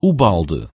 o balde.